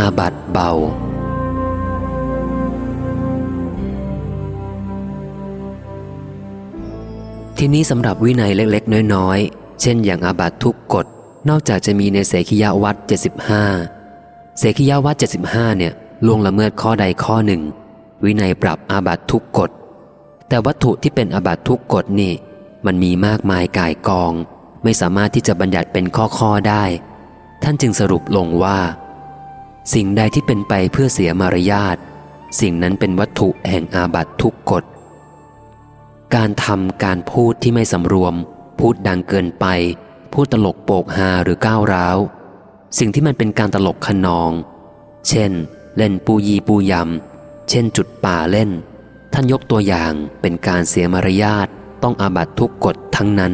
อาบัตเบา ทีนี้สำหรับวินัยเล็กๆ น้อยๆ เช่นอย่างอาบัตทุกกฎ นอกจากจะมีในเสขียวัตร75 เสขียวัตร75 เนี่ยล่วงละเมิดข้อใดข้อหนึ่ง วินัยปรับอาบัตทุกกฎ แต่วัตถุที่เป็นอาบัตทุกกฎนี่ มันมีมากมายก่ายกอง ไม่สามารถที่จะบัญญัติเป็นข้อๆได้ ท่านจึงสรุปลงว่า สิ่งใดที่เป็นไปเพื่อเสียมารยาทสิ่งนั้นเป็นวัตถุแห่งอาบัตทุกกฎ การทำการพูดที่ไม่สำรวม พูดดังเกินไป พูดตลกโปกฮาหรือก้าวร้าว สิ่งที่มันเป็นการตลกขนอง เช่น เล่นปูยีปูยำ เช่นจุดป่าเล่น ท่านยกตัวอย่างเป็นการเสียมารยาทต้องอาบัตทุกกฎทั้งนั้น